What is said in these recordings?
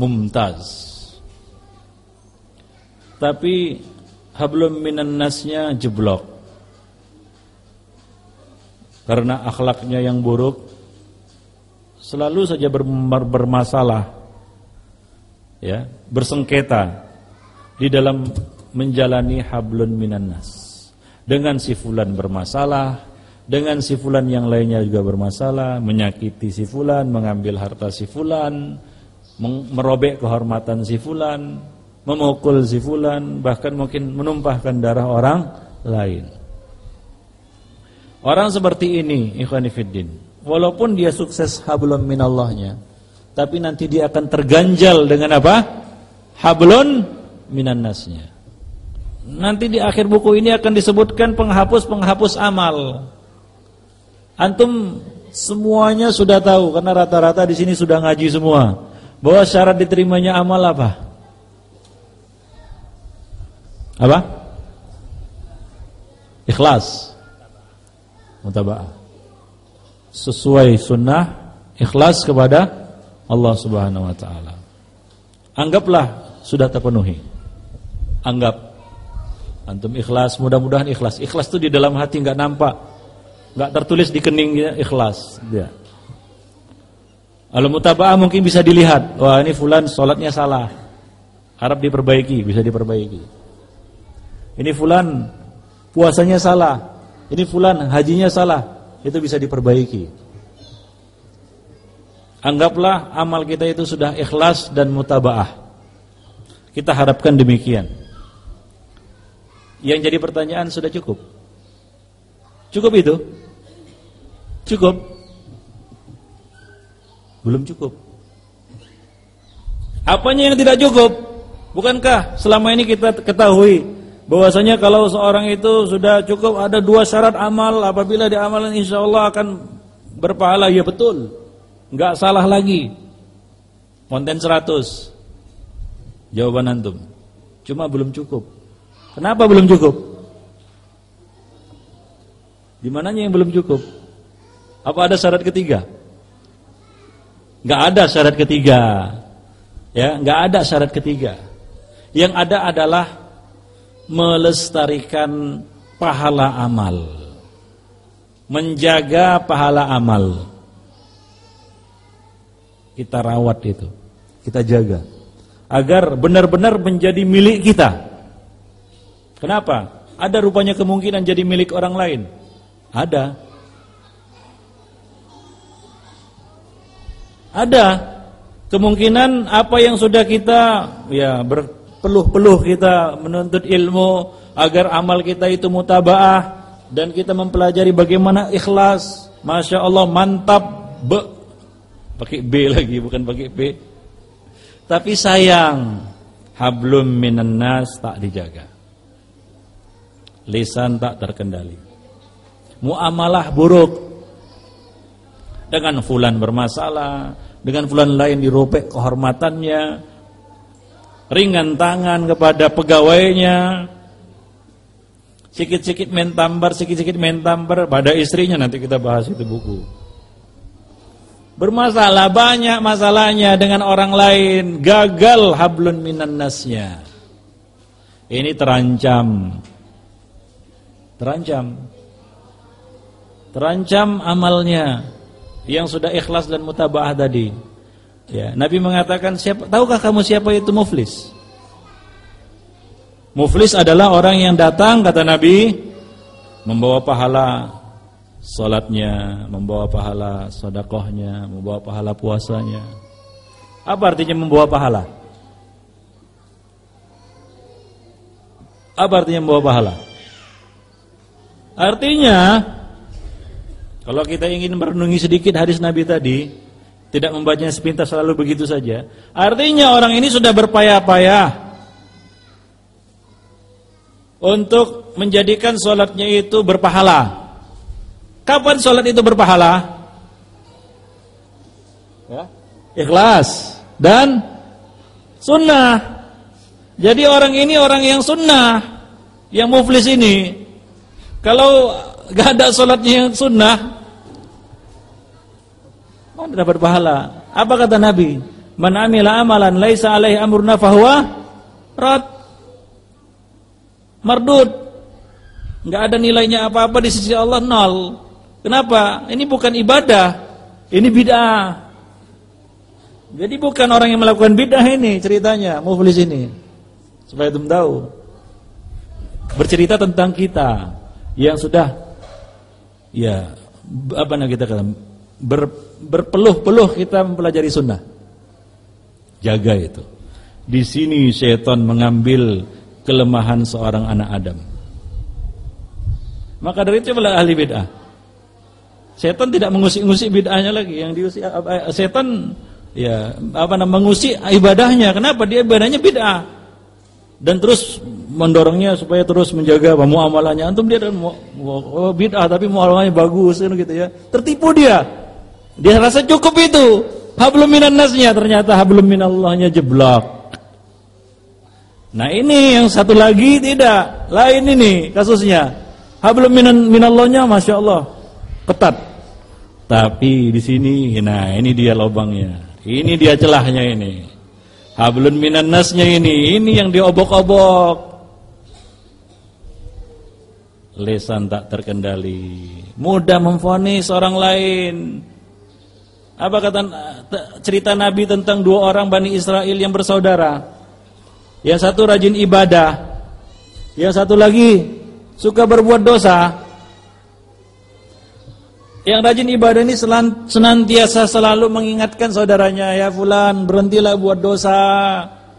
mumtaz. Tapi hablum minan nasnya jeblok. Karena akhlaknya yang buruk selalu saja bermasalah. Ya, bersengketa di dalam menjalani hablun minan nas. Dengan si fulan bermasalah, dengan si fulan yang lainnya juga bermasalah, menyakiti si fulan, mengambil harta si fulan, merobek kehormatan si fulan, memukul si fulan, bahkan mungkin menumpahkan darah orang lain. Orang seperti ini, ikhwanifiddin, walaupun dia sukses hablum minallahnya, tapi nanti dia akan terganjal dengan apa? Hablun minannasnya. Nanti di akhir buku ini akan disebutkan penghapus-penghapus amal. Antum semuanya sudah tahu karena rata-rata di sini sudah ngaji semua. Bahwa syarat diterimanya amal apa? Apa? Ikhlas. Mutaba'ah. Sesuai sunnah ikhlas kepada Allah Subhanahu wa taala. Anggaplah sudah terpenuhi. Anggap antum ikhlas, mudah-mudahan ikhlas. Ikhlas itu di dalam hati enggak nampak. Enggak tertulis di keningnya ikhlas, dia. Kalau mutaba'ah mungkin bisa dilihat, wah ini fulan sholatnya salah. Harap diperbaiki, bisa diperbaiki. Ini fulan puasanya salah. Ini fulan hajinya salah, itu bisa diperbaiki. Anggaplah amal kita itu sudah ikhlas dan mutaba'ah. Kita harapkan demikian. Yang jadi pertanyaan sudah cukup. Cukup itu? Cukup. Belum cukup. Apanya yang tidak cukup? Bukankah selama ini kita ketahui bahwasanya kalau seorang itu sudah cukup ada dua syarat amal apabila diamalkan insya Allah akan berpahala ya betul. Enggak salah lagi. Konten 100. Jawaban antum. Cuma belum cukup. Kenapa belum cukup? Di mananya yang belum cukup? Apa ada syarat ketiga? Nggak ada syarat ketiga. Ya, nggak ada syarat ketiga. Yang ada adalah melestarikan pahala amal. Menjaga pahala amal. Kita rawat itu. Kita jaga agar benar-benar menjadi milik kita. Kenapa? Ada rupanya kemungkinan jadi milik orang lain. Ada. Ada kemungkinan apa yang sudah kita ya berpeluh-peluh kita menuntut ilmu agar amal kita itu mutabaah dan kita mempelajari bagaimana ikhlas. Masya Allah mantap be pakai B lagi bukan pakai B. Tapi sayang hablum minan nas tak dijaga. Lisan tak terkendali. Muamalah buruk dengan fulan bermasalah, dengan fulan lain dirobek kehormatannya, ringan tangan kepada pegawainya, sikit-sikit main tambar, sikit-sikit main tambar pada istrinya nanti kita bahas itu buku. Bermasalah banyak masalahnya dengan orang lain, gagal hablun minan nasnya. Ini terancam. Terancam. Terancam amalnya yang sudah ikhlas dan mutabaah tadi. Ya, Nabi mengatakan siapa tahukah kamu siapa itu muflis? Muflis adalah orang yang datang kata Nabi membawa pahala salatnya, membawa pahala sedekahnya, membawa pahala puasanya. Apa artinya membawa pahala? Apa artinya membawa pahala? Artinya kalau kita ingin merenungi sedikit hadis Nabi tadi, tidak membacanya sepintas selalu begitu saja. Artinya orang ini sudah berpayah-payah untuk menjadikan sholatnya itu berpahala. Kapan sholat itu berpahala? Ya. Ikhlas dan sunnah. Jadi orang ini orang yang sunnah, yang muflis ini. Kalau Gak ada sholatnya yang sunnah Mana dapat pahala Apa kata Nabi Man amila amalan laisa alaihi amruna fahuwa rad. Mardud. Enggak ada nilainya apa-apa di sisi Allah nol. Kenapa? Ini bukan ibadah. Ini bid'ah. Jadi bukan orang yang melakukan bid'ah ini ceritanya, muflis ini. Supaya itu tahu. Bercerita tentang kita yang sudah ya apa namanya kita katakan ber, berpeluh-peluh kita mempelajari sunnah. Jaga itu. Di sini setan mengambil kelemahan seorang anak Adam. Maka dari itu adalah ahli bid'ah. Setan tidak mengusik-ngusik bid'ahnya lagi. Yang diusik setan ya apa namanya mengusik ibadahnya. Kenapa? Dia ibadahnya bid'ah. Dan terus mendorongnya supaya terus menjaga muamalahnya. Antum dia mau oh, bid'ah tapi muamalahnya bagus kan gitu ya. Tertipu dia. Dia rasa cukup itu. Hablum minan nasnya ternyata hablum minallahnya jeblok. Nah ini yang satu lagi tidak. Lain ini kasusnya. Hablum minan minallahnya Masya Allah. Ketat. Tapi di sini, nah ini dia lubangnya. Ini dia celahnya ini. Hablun minan nasnya ini. Ini yang diobok-obok. Lesan tak terkendali. Mudah memfonis orang lain. Apa kata cerita Nabi tentang dua orang Bani Israel yang bersaudara? Yang satu rajin ibadah, yang satu lagi suka berbuat dosa. Yang rajin ibadah ini senantiasa selalu mengingatkan saudaranya, ya fulan berhentilah buat dosa.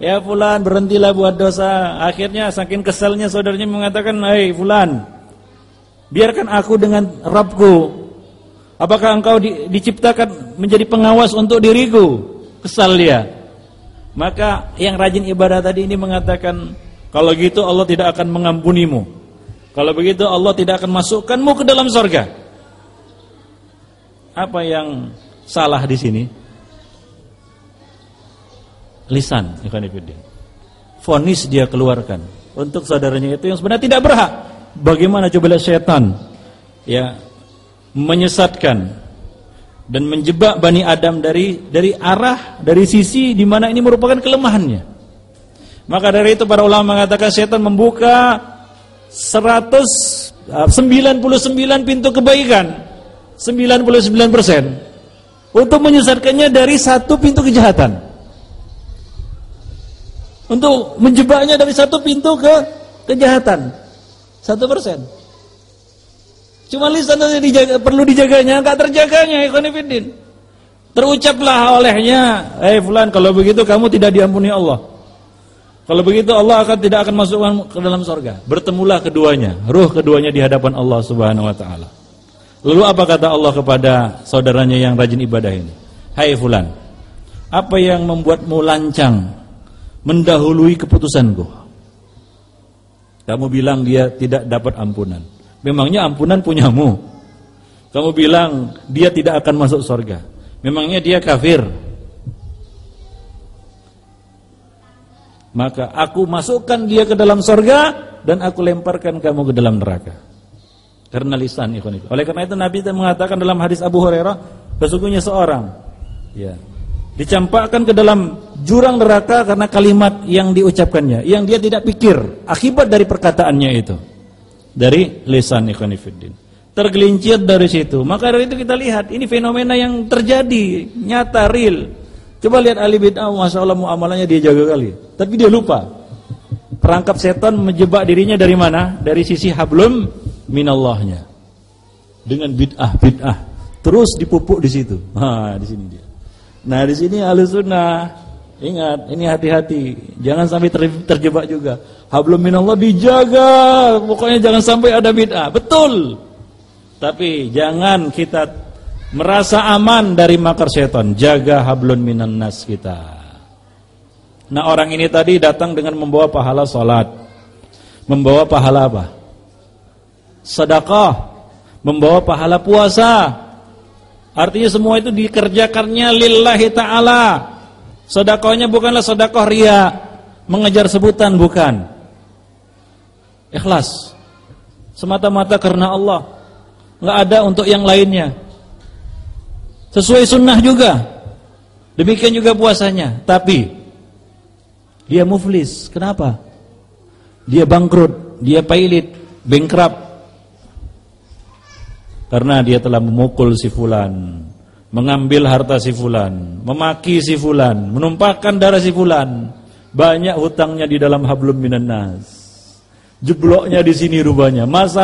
Ya fulan berhentilah buat dosa. Akhirnya saking keselnya saudaranya mengatakan, "Hei fulan, biarkan aku dengan Rabbku Apakah engkau di, diciptakan menjadi pengawas untuk diriku? Kesal dia. Maka yang rajin ibadah tadi ini mengatakan, kalau gitu Allah tidak akan mengampunimu. Kalau begitu Allah tidak akan masukkanmu ke dalam sorga. Apa yang salah di sini? Lisan, ikhwan Fonis dia keluarkan untuk saudaranya itu yang sebenarnya tidak berhak. Bagaimana coba lihat setan? Ya, menyesatkan dan menjebak Bani Adam dari dari arah dari sisi di mana ini merupakan kelemahannya. Maka dari itu para ulama mengatakan setan membuka 199 pintu kebaikan 99% untuk menyesatkannya dari satu pintu kejahatan. Untuk menjebaknya dari satu pintu ke kejahatan. Satu persen. Cuma lisan saja dijaga, perlu dijaganya, enggak terjaganya ikhwanifidin. Terucaplah olehnya, "Eh fulan, kalau begitu kamu tidak diampuni Allah." Kalau begitu Allah akan tidak akan masukkan ke dalam sorga. Bertemulah keduanya, ruh keduanya di hadapan Allah Subhanahu wa taala. Lalu apa kata Allah kepada saudaranya yang rajin ibadah ini? Hai fulan, apa yang membuatmu lancang mendahului keputusanku? Kamu bilang dia tidak dapat ampunan. Memangnya ampunan punyamu. Kamu bilang dia tidak akan masuk surga. Memangnya dia kafir. Maka aku masukkan dia ke dalam surga dan aku lemparkan kamu ke dalam neraka. Karena lisan ikhwan Oleh karena itu Nabi mengatakan dalam hadis Abu Hurairah, sesungguhnya seorang ya, dicampakkan ke dalam jurang neraka karena kalimat yang diucapkannya, yang dia tidak pikir akibat dari perkataannya itu dari lisan ikhwanifiddin. Tergelincir dari situ. Maka dari itu kita lihat ini fenomena yang terjadi nyata real. Coba lihat ahli bid'ah, masya Allah muamalahnya dia jaga kali. Tapi dia lupa. Perangkap setan menjebak dirinya dari mana? Dari sisi hablum minallahnya. Dengan bid'ah bid'ah. Terus dipupuk di situ. Nah, di sini dia. Nah, di sini ahli Ingat, ini hati-hati. Jangan sampai ter, terjebak juga. Hablum minallah dijaga. Pokoknya jangan sampai ada bid'ah. Betul. Tapi jangan kita merasa aman dari makar setan. Jaga hablun minan nas kita. Nah, orang ini tadi datang dengan membawa pahala salat. Membawa pahala apa? Sedekah. Membawa pahala puasa. Artinya semua itu dikerjakannya lillahi ta'ala Sodakohnya bukanlah sodakoh ria, mengejar sebutan bukan. Ikhlas, semata-mata karena Allah, nggak ada untuk yang lainnya. Sesuai sunnah juga. Demikian juga puasanya, tapi dia muflis. Kenapa? Dia bangkrut, dia pailit, bankrupt. Karena dia telah memukul si fulan, mengambil harta si fulan, memaki si fulan, menumpahkan darah si fulan. Banyak hutangnya di dalam hablum minan nas. Jebloknya di sini rubahnya. Masalah